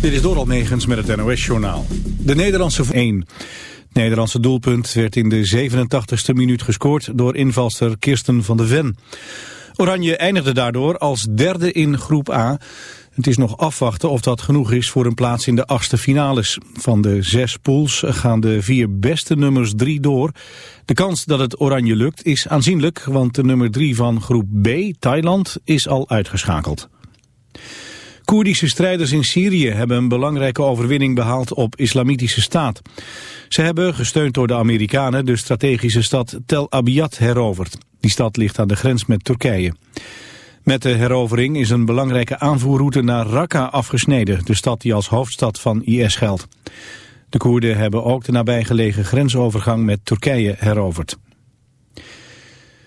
Dit is Doral Megens met het NOS-journaal. De Nederlandse 1. Het Nederlandse doelpunt werd in de 87ste minuut gescoord door invalster Kirsten van de Ven. Oranje eindigde daardoor als derde in groep A. Het is nog afwachten of dat genoeg is voor een plaats in de achtste finales. Van de zes pools gaan de vier beste nummers drie door. De kans dat het Oranje lukt is aanzienlijk, want de nummer drie van groep B, Thailand, is al uitgeschakeld. Koerdische strijders in Syrië hebben een belangrijke overwinning behaald op islamitische staat. Ze hebben, gesteund door de Amerikanen, de strategische stad Tel Abyad heroverd. Die stad ligt aan de grens met Turkije. Met de herovering is een belangrijke aanvoerroute naar Raqqa afgesneden, de stad die als hoofdstad van IS geldt. De Koerden hebben ook de nabijgelegen grensovergang met Turkije heroverd.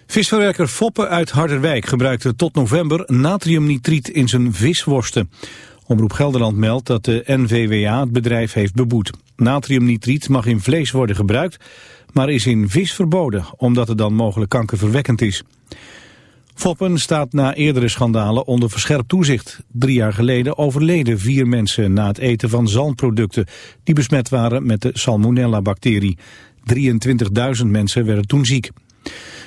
Visverwerker Foppe uit Harderwijk gebruikte tot november natriumnitriet in zijn visworsten. Omroep Gelderland meldt dat de NVWA het bedrijf heeft beboet. Natriumnitriet mag in vlees worden gebruikt, maar is in vis verboden, omdat het dan mogelijk kankerverwekkend is. Foppen staat na eerdere schandalen onder verscherpt toezicht. Drie jaar geleden overleden vier mensen na het eten van zalmproducten... die besmet waren met de salmonella-bacterie. 23.000 mensen werden toen ziek.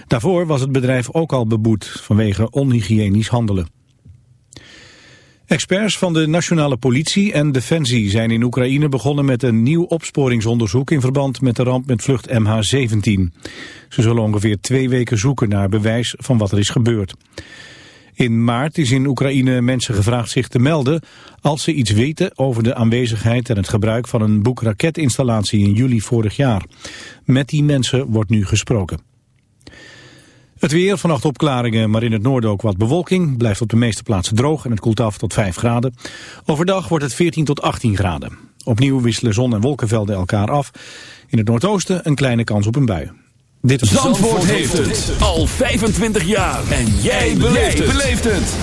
Daarvoor was het bedrijf ook al beboet vanwege onhygiënisch handelen. Experts van de nationale politie en Defensie zijn in Oekraïne begonnen met een nieuw opsporingsonderzoek in verband met de ramp met vlucht MH17. Ze zullen ongeveer twee weken zoeken naar bewijs van wat er is gebeurd. In maart is in Oekraïne mensen gevraagd zich te melden als ze iets weten over de aanwezigheid en het gebruik van een boek raketinstallatie in juli vorig jaar. Met die mensen wordt nu gesproken. Het weer, vannacht opklaringen, maar in het noorden ook wat bewolking. Blijft op de meeste plaatsen droog en het koelt af tot 5 graden. Overdag wordt het 14 tot 18 graden. Opnieuw wisselen zon- en wolkenvelden elkaar af. In het noordoosten een kleine kans op een bui. Dit is Zandvoort, heeft het al 25 jaar. En jij beleeft het.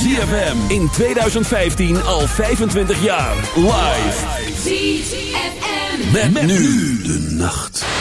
ZFM in 2015 al 25 jaar. Live. ZFM. met nu de nacht.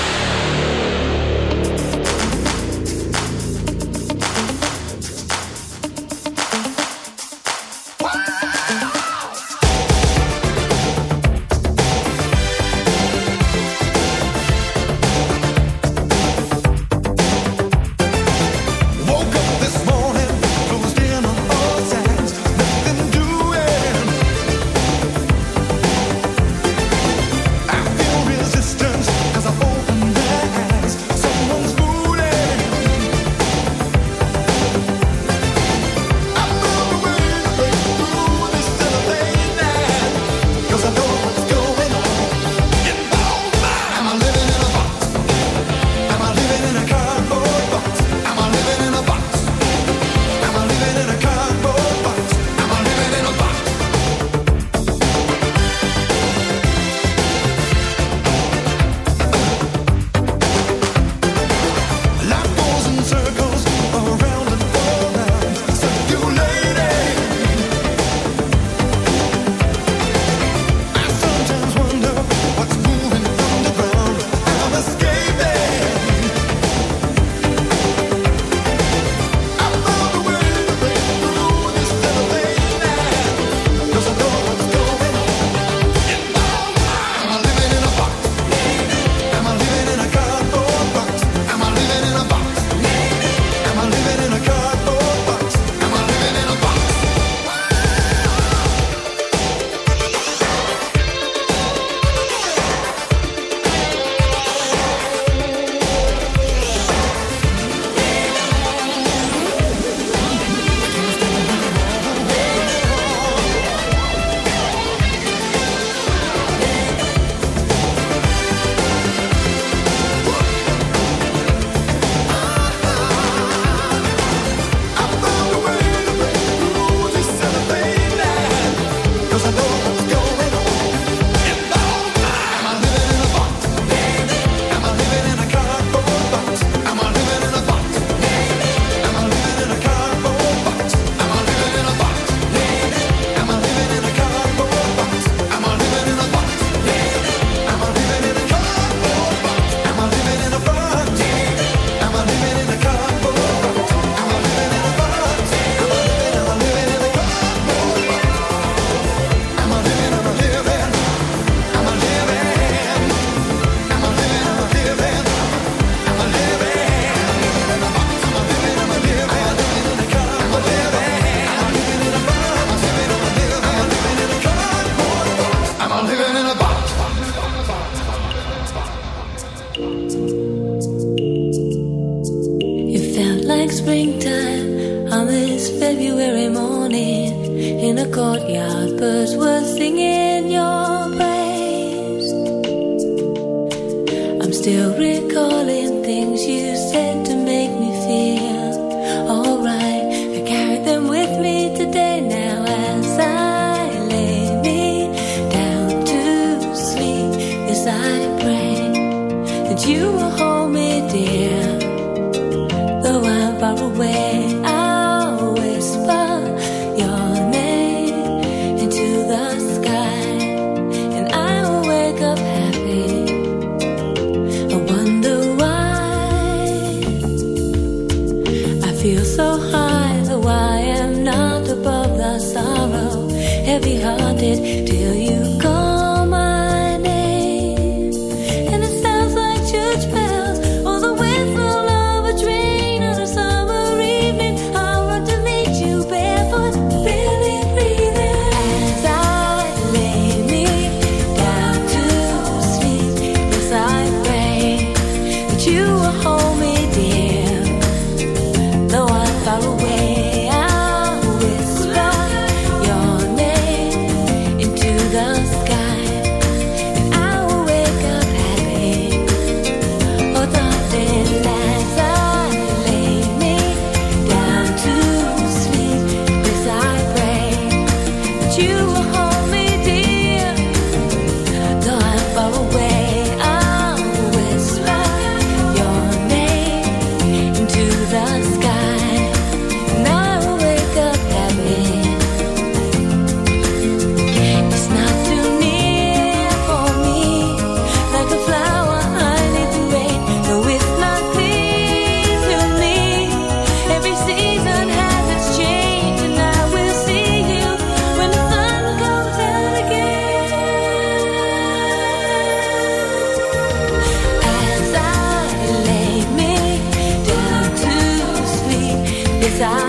Peace.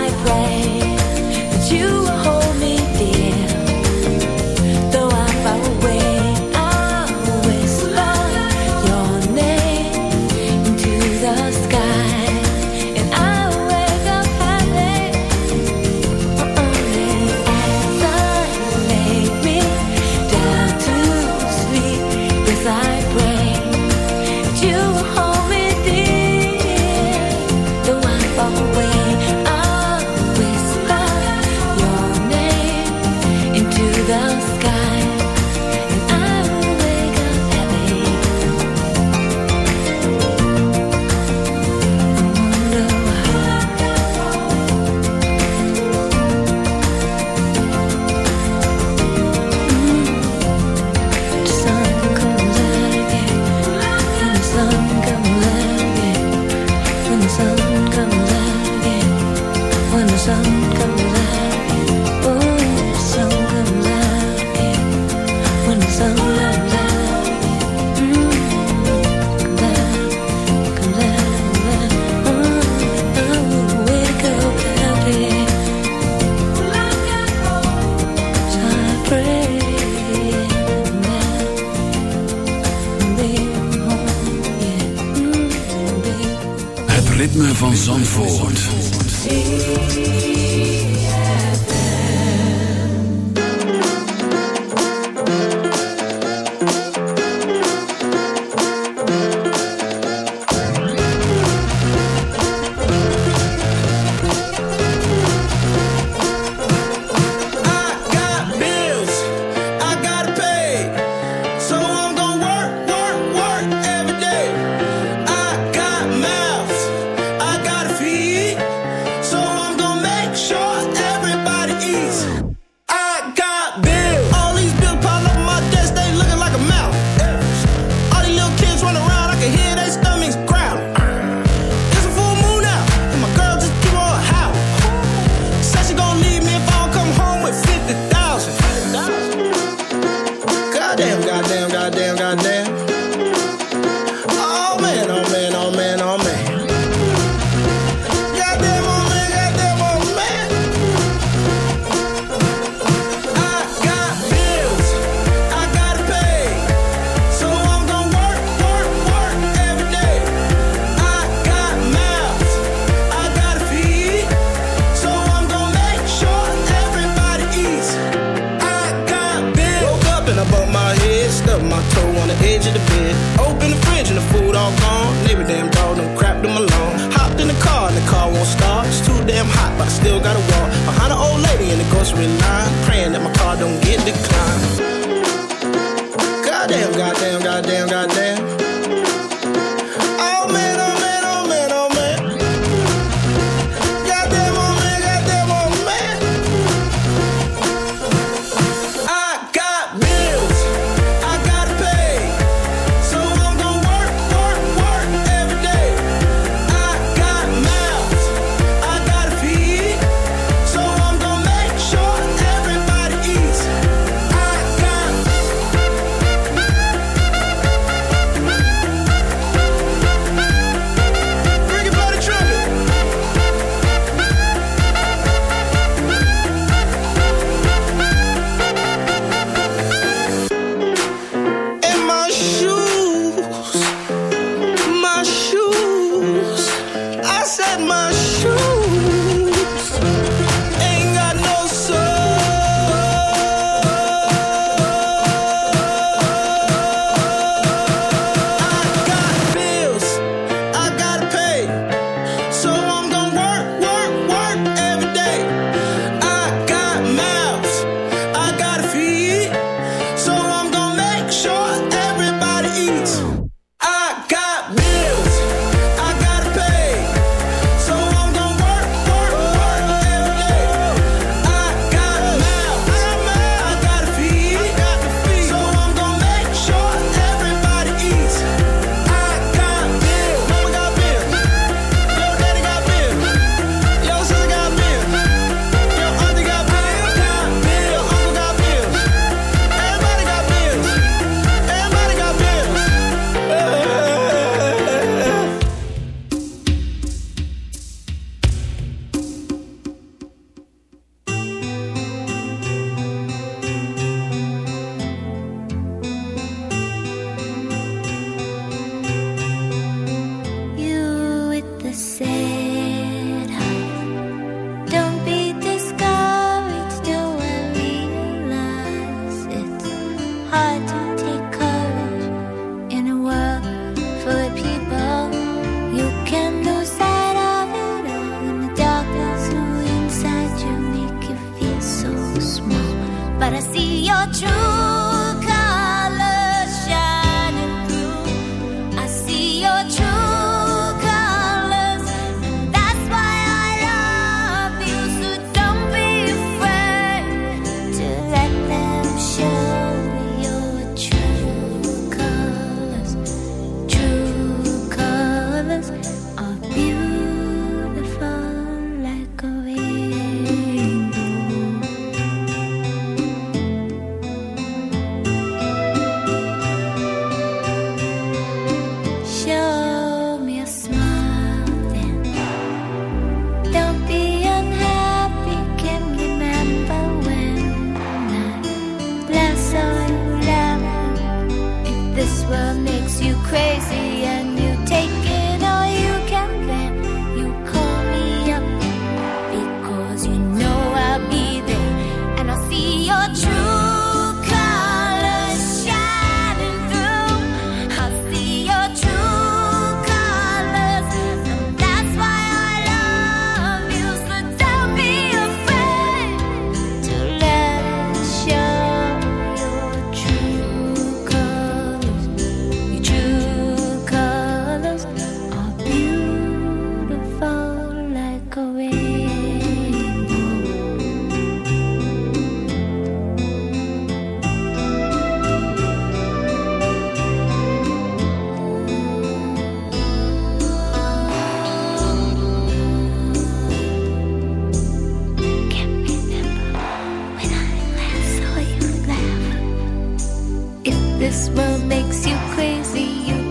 This world makes you crazy. You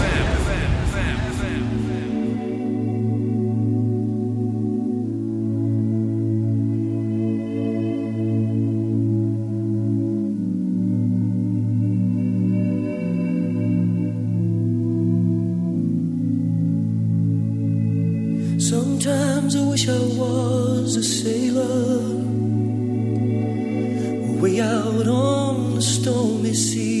Sometimes I wish I was a sailor, way out on the stormy sea.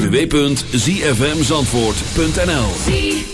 www.zfmzandvoort.nl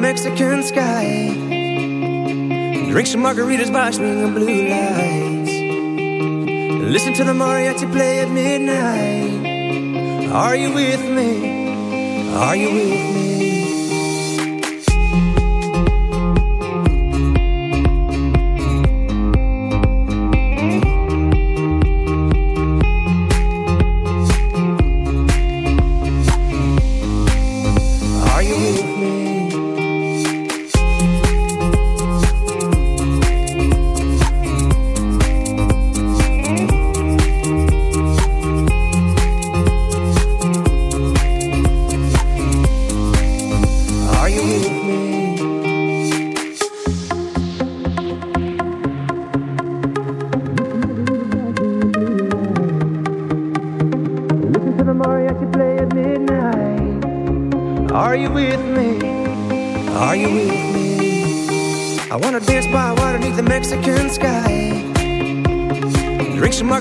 Mexican sky. Drink some margaritas by swinging blue lights. Listen to the mariachi play at midnight. Are you with me? Are you with me?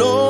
no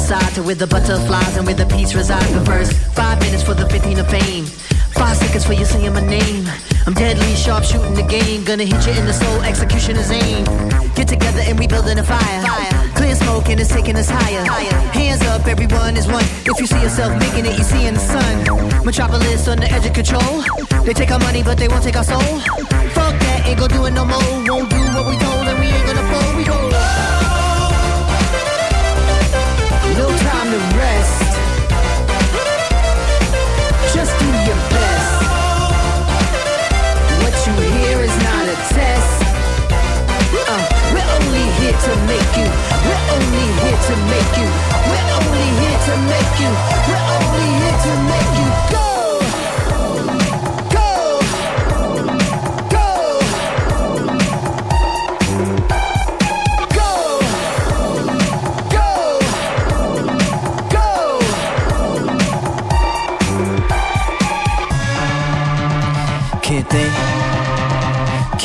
Side, to where the butterflies and where the peace resides. First, five minutes for the 15 of fame. Five seconds for you saying my name. I'm deadly sharp shooting the game. Gonna hit you in the soul, execution is aim. Get together and we building a fire. Clear smoke and it's taking us higher. Hands up, everyone is one. If you see yourself making it, you see in the sun. Metropolis on the edge of control. They take our money, but they won't take our soul. Fuck that, ain't gon' do it no more. Won't do what we told, and we ain't gonna fold. To rest. Just do your best. What you hear is not a test. Uh, we're only here to make you. We're only here to make you. We're only here to make you. We're only here to make you. Go.